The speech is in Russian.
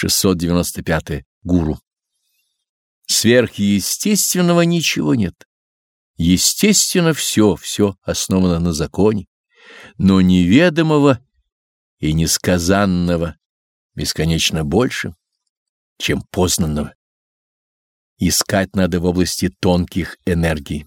695. Гуру. Сверхъестественного ничего нет. Естественно все, все основано на законе, но неведомого и несказанного бесконечно больше, чем познанного. Искать надо в области тонких энергий.